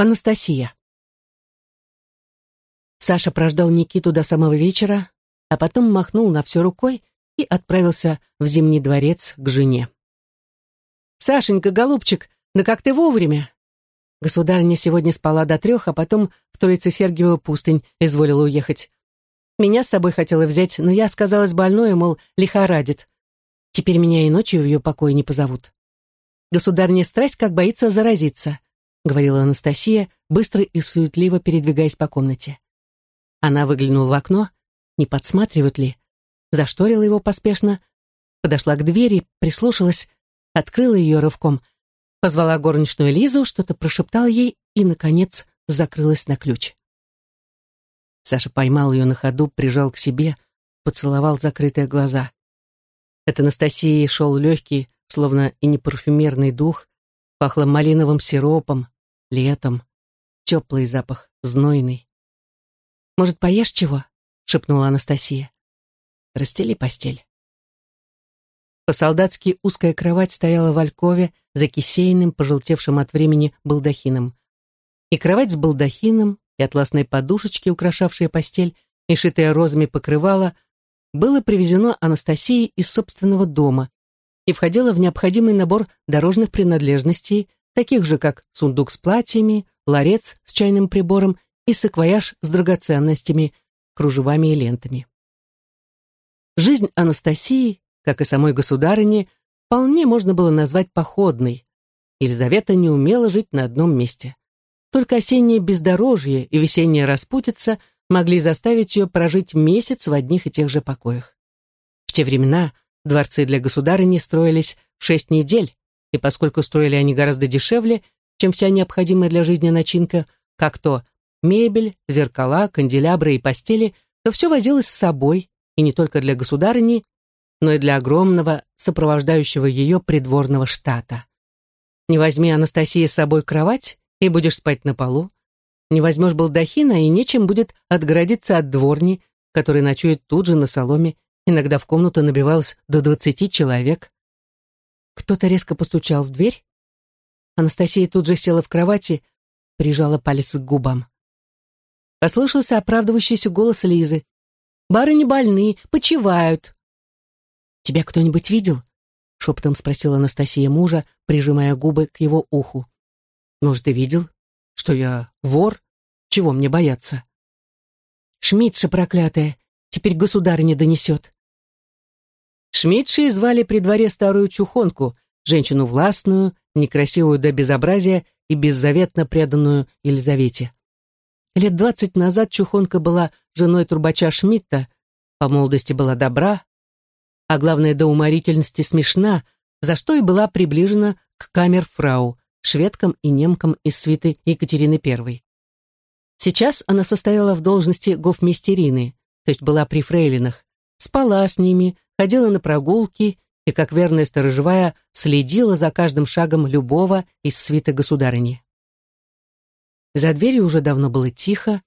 Анастасия. Саша прождал Никиту до самого вечера, а потом махнул на все рукой и отправился в Зимний дворец к жене. «Сашенька, голубчик, да как ты вовремя!» Государыня сегодня спала до трех, а потом в Троице-Сергиеву пустынь изволила уехать. Меня с собой хотела взять, но я сказалась больной, мол, лихорадит. Теперь меня и ночью в ее покой не позовут. Государыня страсть как боится заразиться говорила Анастасия, быстро и суетливо передвигаясь по комнате. Она выглянула в окно, не подсматривают ли, зашторила его поспешно, подошла к двери, прислушалась, открыла ее рывком, позвала горничную Лизу, что-то прошептала ей и, наконец, закрылась на ключ. Саша поймал ее на ходу, прижал к себе, поцеловал закрытые глаза. От Анастасии шел легкий, словно и не парфюмерный дух, пахло малиновым сиропом, летом. Теплый запах, знойный. «Может, поешь чего?» — шепнула Анастасия. «Расстели постель». По-солдатски узкая кровать стояла в алькове за кисейным, пожелтевшим от времени балдахином. И кровать с балдахином, и атласные подушечки, украшавшие постель, и шитое розами покрывало, было привезено Анастасией из собственного дома и входило в необходимый набор дорожных принадлежностей, таких же, как сундук с платьями, ларец с чайным прибором и саквояж с драгоценностями, кружевами и лентами. Жизнь Анастасии, как и самой государыни, вполне можно было назвать походной. Елизавета не умела жить на одном месте. Только осеннее бездорожье и весенняя распутица могли заставить ее прожить месяц в одних и тех же покоях. В те времена дворцы для государыни строились в шесть недель, и поскольку строили они гораздо дешевле, чем вся необходимая для жизни начинка, как то мебель, зеркала, канделябры и постели, то все возилось с собой, и не только для государыни, но и для огромного сопровождающего ее придворного штата. Не возьми Анастасии с собой кровать, и будешь спать на полу. Не возьмешь балдахина, и нечем будет отгородиться от дворни, который ночует тут же на соломе, иногда в комнату набивалось до двадцати человек. Кто-то резко постучал в дверь. Анастасия тут же села в кровати, прижала палец к губам. Послышался оправдывающийся голос Лизы. «Барыни больны, почивают». «Тебя кто-нибудь видел?» — шепотом спросила Анастасия мужа, прижимая губы к его уху. «Может, ты видел, что я вор? Чего мне бояться?» «Шмидша проклятая, теперь государь не донесет». Шмидши звали при дворе старую чухонку, женщину властную, некрасивую до безобразия и беззаветно преданную Елизавете. Лет двадцать назад чухонка была женой трубача Шмидта, по молодости была добра, а главное, до уморительности смешна, за что и была приближена к камерфрау, шведкам и немкам из свиты Екатерины I. Сейчас она состояла в должности гофмистерины, то есть была при фрейлинах, спала с ними, ходила на прогулки и, как верная сторожевая, следила за каждым шагом любого из свита государыни. За дверью уже давно было тихо,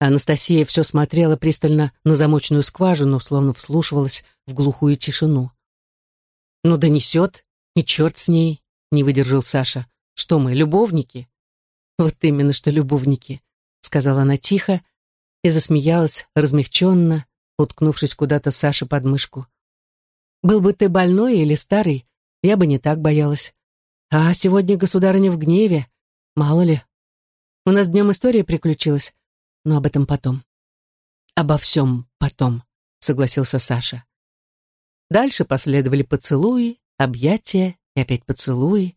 Анастасия все смотрела пристально на замочную скважину, словно вслушивалась в глухую тишину. «Ну, донесет, и черт с ней», — не выдержал Саша. «Что мы, любовники?» «Вот именно, что любовники», — сказала она тихо и засмеялась размягченно, уткнувшись куда-то Саше под мышку. Был бы ты больной или старый, я бы не так боялась. А сегодня государыня в гневе, мало ли. У нас днем история приключилась, но об этом потом. Обо всем потом, согласился Саша. Дальше последовали поцелуи, объятия и опять поцелуи.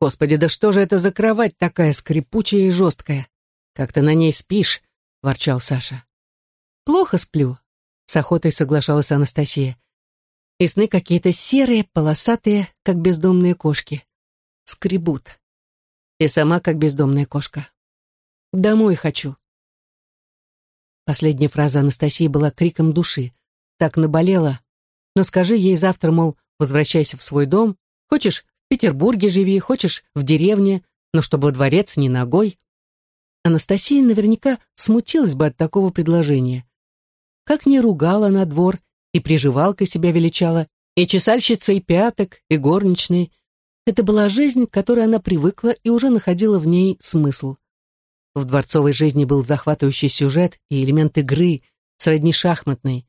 Господи, да что же это за кровать такая скрипучая и жесткая? Как ты на ней спишь? ворчал Саша. Плохо сплю, с охотой соглашалась Анастасия и сны какие-то серые, полосатые, как бездомные кошки. Скребут. И сама как бездомная кошка. Домой хочу. Последняя фраза Анастасии была криком души. Так наболела. Но скажи ей завтра, мол, возвращайся в свой дом. Хочешь, в Петербурге живи, хочешь, в деревне, но чтобы во дворец не ногой. Анастасия наверняка смутилась бы от такого предложения. Как не ругала на двор и приживалкой себя величала, и чесальщицей пяток, и горничной. Это была жизнь, к которой она привыкла и уже находила в ней смысл. В дворцовой жизни был захватывающий сюжет и элемент игры, сродни шахматной,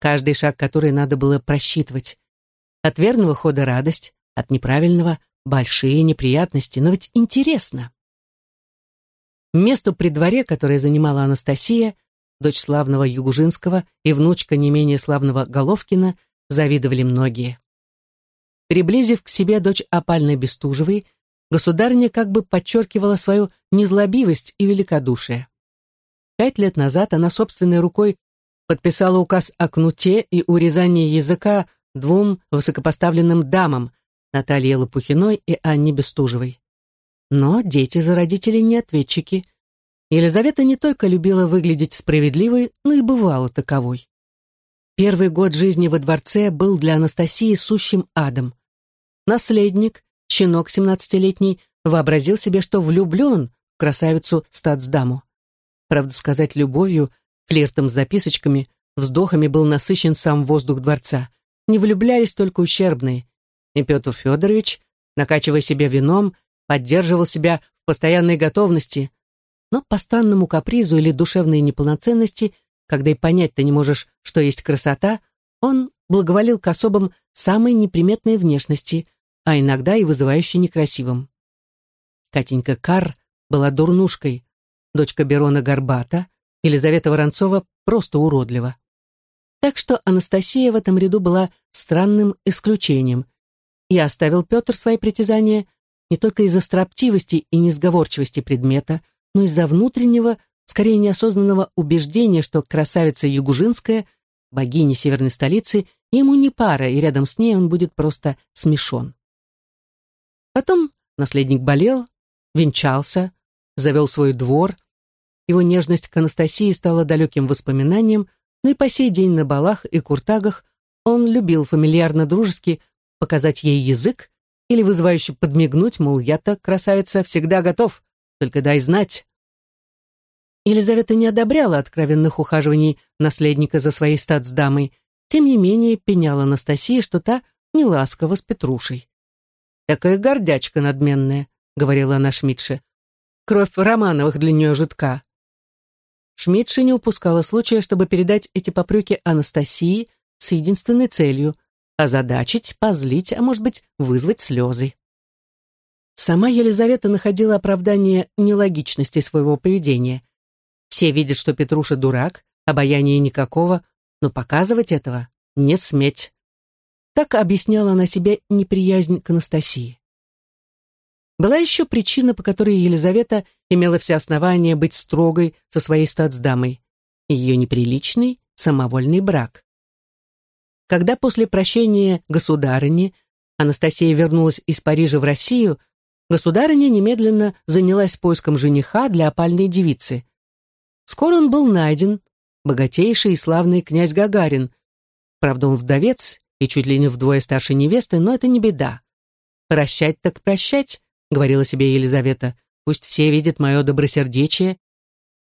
каждый шаг которой надо было просчитывать. От верного хода радость, от неправильного большие неприятности, но ведь интересно. Место при дворе, которое занимала Анастасия, дочь славного Югужинского и внучка не менее славного Головкина, завидовали многие. Приблизив к себе дочь опальной Бестужевой, государыня как бы подчеркивала свою незлобивость и великодушие. Пять лет назад она собственной рукой подписала указ о кнуте и урезании языка двум высокопоставленным дамам, Наталье Лопухиной и Анне Бестужевой. Но дети за родителей не ответчики. Елизавета не только любила выглядеть справедливой, но и бывала таковой. Первый год жизни во дворце был для Анастасии сущим адом. Наследник, щенок семнадцатилетний, вообразил себе, что влюблен в красавицу статсдаму. Правду сказать, любовью, флиртом с записочками, вздохами был насыщен сам воздух дворца. Не влюблялись только ущербные. И Петр Федорович, накачивая себя вином, поддерживал себя в постоянной готовности, но по странному капризу или душевной неполноценности, когда и понять-то не можешь, что есть красота, он благоволил к особам самой неприметной внешности, а иногда и вызывающе некрасивым. Катенька Кар была дурнушкой, дочка Берона Горбата, Елизавета Воронцова просто уродлива. Так что Анастасия в этом ряду была странным исключением, и оставил Петр свои притязания не только из-за строптивости и несговорчивости предмета, но из-за внутреннего, скорее неосознанного убеждения, что красавица Югужинская, богиня северной столицы, ему не пара, и рядом с ней он будет просто смешон. Потом наследник болел, венчался, завел свой двор. Его нежность к Анастасии стала далеким воспоминанием, но и по сей день на балах и куртагах он любил фамильярно-дружески показать ей язык или вызывающе подмигнуть, мол, я-то, красавица, всегда готов, только дай знать. Елизавета не одобряла откровенных ухаживаний наследника за своей статсдамой, тем не менее пеняла Анастасии, что та не ласкова с Петрушей. «Такая гордячка надменная», — говорила она Шмидше. «Кровь Романовых для нее жидка». Шмидше не упускала случая, чтобы передать эти попреки Анастасии с единственной целью озадачить, позлить, а может быть, вызвать слезы. Сама Елизавета находила оправдание нелогичности своего поведения. Все видят, что Петруша дурак, обаяния никакого, но показывать этого не сметь. Так объясняла она себе неприязнь к Анастасии. Была еще причина, по которой Елизавета имела все основания быть строгой со своей статсдамой. Ее неприличный, самовольный брак. Когда после прощения государыни Анастасия вернулась из Парижа в Россию, государыня немедленно занялась поиском жениха для опальной девицы. Скоро он был найден, богатейший и славный князь Гагарин. Правда, он вдовец и чуть ли не вдвое старше невесты, но это не беда. «Прощать так прощать», — говорила себе Елизавета, «пусть все видят мое добросердечие,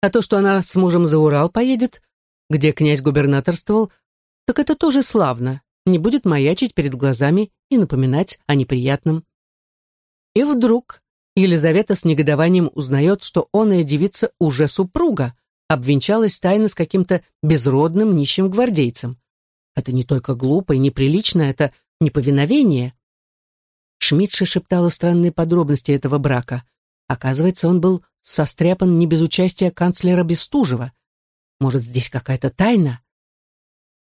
а то, что она с мужем за Урал поедет, где князь губернаторствовал, так это тоже славно, не будет маячить перед глазами и напоминать о неприятном. И вдруг Елизавета с негодованием узнает, что оная девица уже супруга, обвенчалась тайно с каким-то безродным нищим гвардейцем. Это не только глупо и неприлично, это неповиновение. Шмидша шептала странные подробности этого брака. Оказывается, он был состряпан не без участия канцлера Бестужева. Может, здесь какая-то тайна?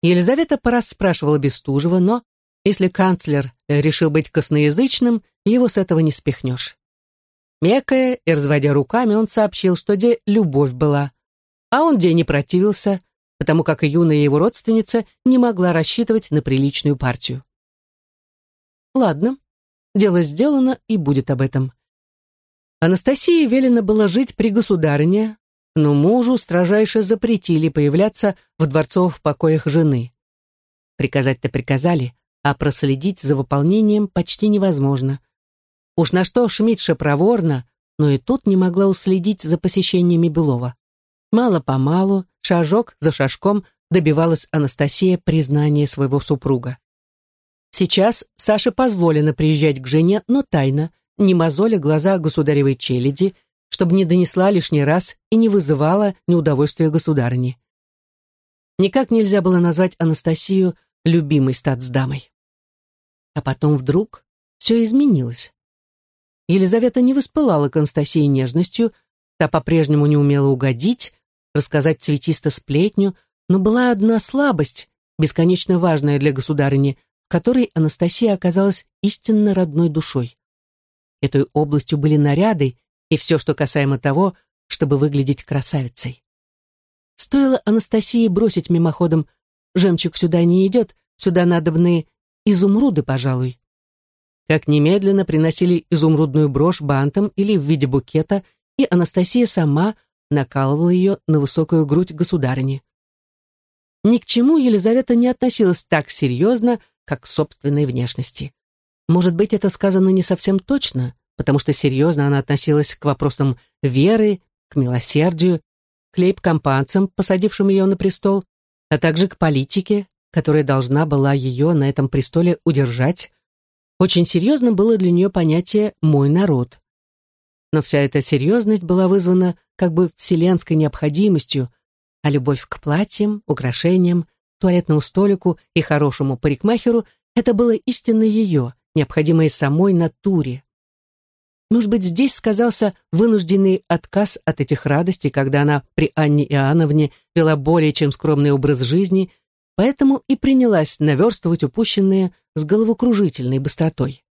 Елизавета порасспрашивала Бестужева, но если канцлер решил быть косноязычным, его с этого не спихнешь. Мекая и разводя руками, он сообщил, что где любовь была, а он где не противился, потому как и юная его родственница не могла рассчитывать на приличную партию. Ладно, дело сделано и будет об этом. Анастасии велено было жить при государине, но мужу строжайше запретили появляться в дворцовых покоях жены. Приказать-то приказали, а проследить за выполнением почти невозможно. Уж на что Шмидша проворно, но и тут не могла уследить за посещениями Белова. Мало-помалу, шажок за шажком добивалась Анастасия признания своего супруга. Сейчас Саше позволено приезжать к жене, но тайно, не мозоля глаза государевой челяди, чтобы не донесла лишний раз и не вызывала неудовольствия государыни. Никак нельзя было назвать Анастасию любимой статсдамой. А потом вдруг все изменилось. Елизавета не воспылала к Анастасии нежностью, та по-прежнему не умела угодить, рассказать цветисто сплетню, но была одна слабость, бесконечно важная для государыни, в которой Анастасия оказалась истинно родной душой. Этой областью были наряды и все, что касаемо того, чтобы выглядеть красавицей. Стоило Анастасии бросить мимоходом «Жемчуг сюда не идет, сюда надобны изумруды, пожалуй». Как немедленно приносили изумрудную брошь бантом или в виде букета, и Анастасия сама накалывала ее на высокую грудь государыни. Ни к чему Елизавета не относилась так серьезно, как к собственной внешности. Может быть, это сказано не совсем точно, потому что серьезно она относилась к вопросам веры, к милосердию, к лейб-компанцам, посадившим ее на престол, а также к политике, которая должна была ее на этом престоле удержать. Очень серьезно было для нее понятие «мой народ». Но вся эта серьезность была вызвана как бы вселенской необходимостью, а любовь к платьям, украшениям, туалетному столику и хорошему парикмахеру — это было истинно ее, необходимое самой натуре. Может быть, здесь сказался вынужденный отказ от этих радостей, когда она при Анне Иоанновне вела более чем скромный образ жизни, поэтому и принялась наверстывать упущенное с головокружительной быстротой.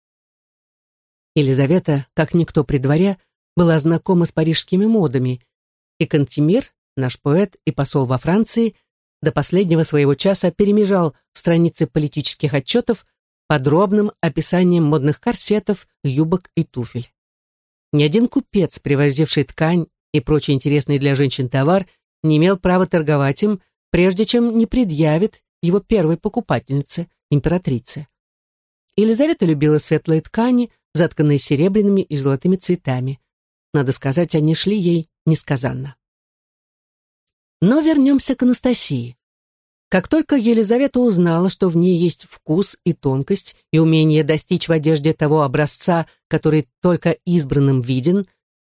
Елизавета, как никто при дворе, была знакома с парижскими модами, и Кантемир, наш поэт и посол во Франции, до последнего своего часа перемежал страницы политических отчетов подробным описанием модных корсетов, юбок и туфель. Ни один купец, привозивший ткань и прочий интересный для женщин товар, не имел права торговать им, прежде чем не предъявит его первой покупательнице, императрице. Елизавета любила светлые ткани, затканные серебряными и золотыми цветами. Надо сказать, они шли ей несказанно. Но вернемся к Анастасии. Как только Елизавета узнала, что в ней есть вкус и тонкость, и умение достичь в одежде того образца, который только избранным виден,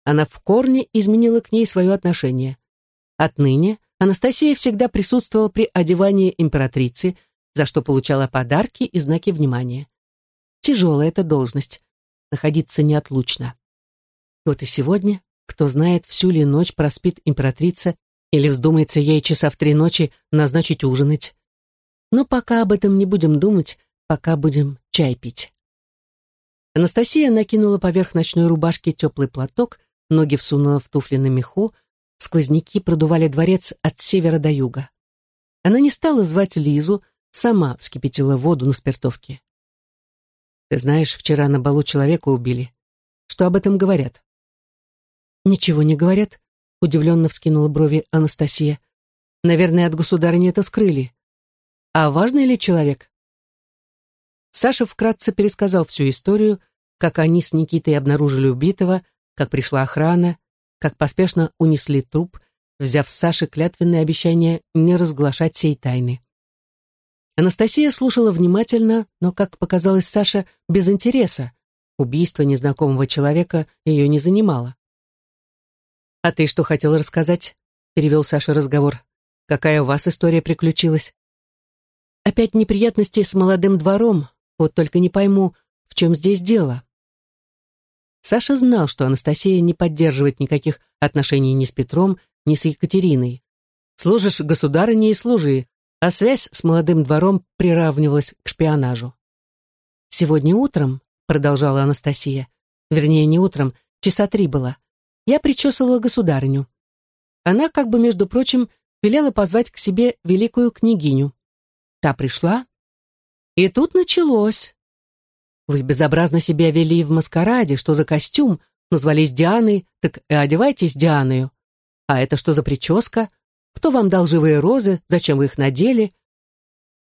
она в корне изменила к ней свое отношение. Отныне Анастасия всегда присутствовала при одевании императрицы, за что получала подарки и знаки внимания. Тяжелая эта должность, находиться неотлучно. Вот и сегодня, кто знает, всю ли ночь проспит императрица или вздумается ей часа в три ночи назначить ужинать. Но пока об этом не будем думать, пока будем чай пить. Анастасия накинула поверх ночной рубашки теплый платок, ноги всунула в туфли на меху, сквозняки продували дворец от севера до юга. Она не стала звать Лизу, сама вскипятила воду на спиртовке. «Ты знаешь, вчера на балу человека убили. Что об этом говорят?» «Ничего не говорят удивленно вскинула брови Анастасия. Наверное, от государыни это скрыли. А важный ли человек? Саша вкратце пересказал всю историю, как они с Никитой обнаружили убитого, как пришла охрана, как поспешно унесли труп, взяв с Саши клятвенное обещание не разглашать сей тайны. Анастасия слушала внимательно, но, как показалось Саше, без интереса. Убийство незнакомого человека ее не занимало. «А ты что хотел рассказать?» — перевел Саша разговор. «Какая у вас история приключилась?» «Опять неприятности с молодым двором. Вот только не пойму, в чем здесь дело». Саша знал, что Анастасия не поддерживает никаких отношений ни с Петром, ни с Екатериной. Служишь государыне и служи, а связь с молодым двором приравнивалась к шпионажу. «Сегодня утром», — продолжала Анастасия, вернее, не утром, часа три было, я причесывала государыню. Она, как бы, между прочим, велела позвать к себе великую княгиню. Та пришла, и тут началось. Вы безобразно себя вели в маскараде, что за костюм, назвались Дианой, так и одевайтесь Дианою. А это что за прическа? Кто вам дал живые розы? Зачем вы их надели?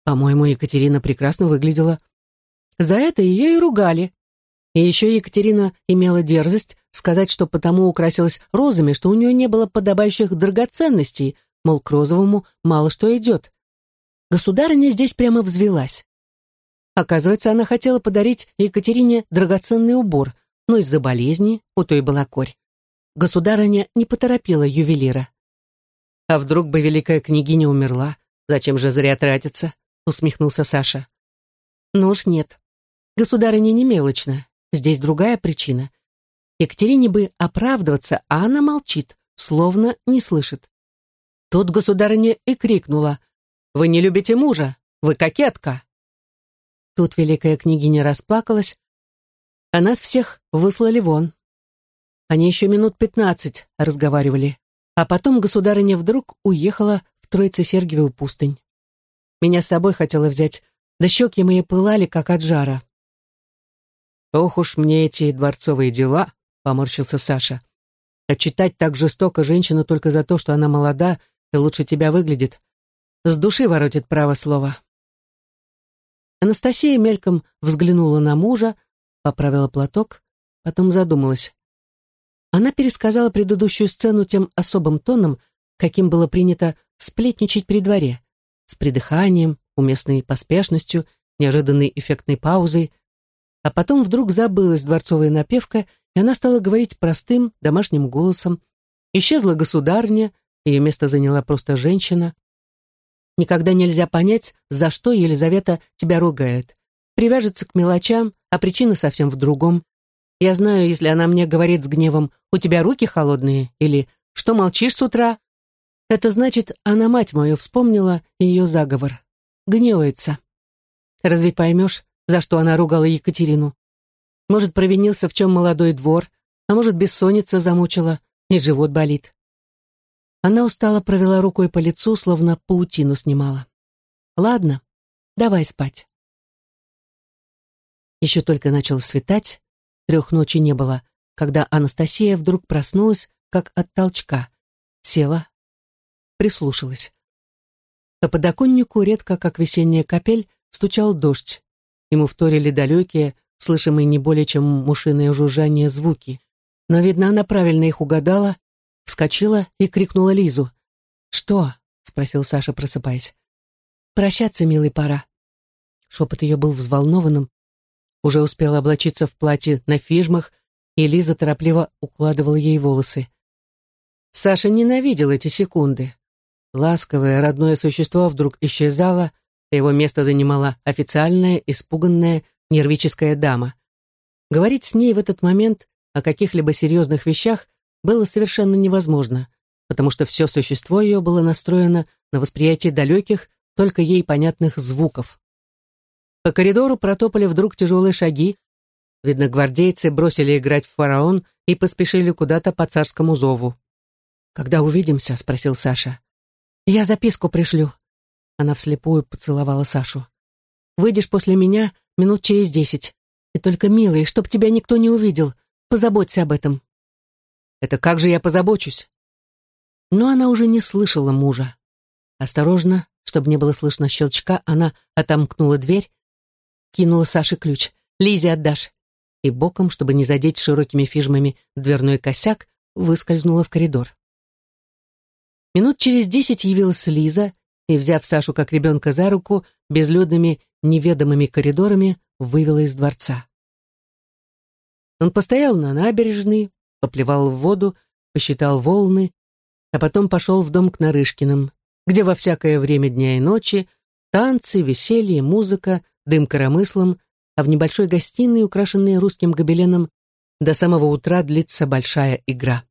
По-моему, Екатерина прекрасно выглядела. За это ее и ругали. И еще Екатерина имела дерзость сказать, что потому украсилась розами, что у нее не было подобающих драгоценностей, мол, к розовому мало что идет. Государыня здесь прямо взвелась. Оказывается, она хотела подарить Екатерине драгоценный убор, но из-за болезни у той была корь. Государыня не поторопила ювелира. «А вдруг бы великая княгиня умерла? Зачем же зря тратиться?» усмехнулся Саша. «Ну уж нет. Государыня не мелочна. Здесь другая причина. Екатерине бы оправдываться, а она молчит, словно не слышит. Тут государыня и крикнула. «Вы не любите мужа! Вы кокетка!» Тут великая княгиня расплакалась, а нас всех выслали вон. Они еще минут пятнадцать разговаривали, а потом государыня вдруг уехала в Троице-Сергиевую пустынь. Меня с собой хотела взять, да щеки мои пылали, как от жара. «Ох уж мне эти дворцовые дела», — поморщился Саша. «Отчитать так жестоко женщину только за то, что она молода и лучше тебя выглядит. С души воротит право слово». Анастасия мельком взглянула на мужа, поправила платок, потом задумалась. Она пересказала предыдущую сцену тем особым тоном, каким было принято сплетничать при дворе, с придыханием, уместной поспешностью, неожиданной эффектной паузой, а потом вдруг забылась дворцовая напевка, и она стала говорить простым, домашним голосом. Исчезла государня, ее место заняла просто женщина. Никогда нельзя понять, за что Елизавета тебя ругает. Привяжется к мелочам, а причина совсем в другом. Я знаю, если она мне говорит с гневом «У тебя руки холодные» или «Что молчишь с утра?» Это значит, она мать мою вспомнила ее заговор. Гневается. Разве поймешь, за что она ругала Екатерину? Может, провинился в чем молодой двор, а может, бессонница замучила, и живот болит. Она устало провела рукой по лицу, словно паутину снимала. «Ладно, давай спать». Еще только начало светать, трех ночи не было, когда Анастасия вдруг проснулась, как от толчка, села, прислушалась. По подоконнику, редко как весенняя капель, стучал дождь. Ему вторили далекие, слышимые не более чем мушиное жужжание звуки. Но, видно, она правильно их угадала вскочила и крикнула Лизу. «Что?» — спросил Саша, просыпаясь. «Прощаться, милый, пора». Шепот ее был взволнованным. Уже успела облачиться в платье на фижмах, и Лиза торопливо укладывала ей волосы. Саша ненавидел эти секунды. Ласковое родное существо вдруг исчезало, а его место занимала официальная, испуганная, нервическая дама. Говорить с ней в этот момент о каких-либо серьезных вещах было совершенно невозможно, потому что все существо ее было настроено на восприятие далеких, только ей понятных звуков. По коридору протопали вдруг тяжелые шаги. Видно, гвардейцы бросили играть в фараон и поспешили куда-то по царскому зову. «Когда увидимся?» — спросил Саша. «Я записку пришлю». Она вслепую поцеловала Сашу. «Выйдешь после меня минут через десять. И только, милый, чтоб тебя никто не увидел, позаботься об этом. Это как же я позабочусь?» Но она уже не слышала мужа. Осторожно, чтобы не было слышно щелчка, она отомкнула дверь, кинула Саше ключ. «Лизе отдашь!» И боком, чтобы не задеть широкими фижмами дверной косяк, выскользнула в коридор. Минут через десять явилась Лиза и, взяв Сашу как ребенка за руку, безлюдными неведомыми коридорами вывела из дворца. Он постоял на набережной, поплевал в воду, посчитал волны, а потом пошел в дом к Нарышкиным, где во всякое время дня и ночи танцы, веселье, музыка, дым коромыслом, а в небольшой гостиной, украшенной русским гобеленом, до самого утра длится большая игра.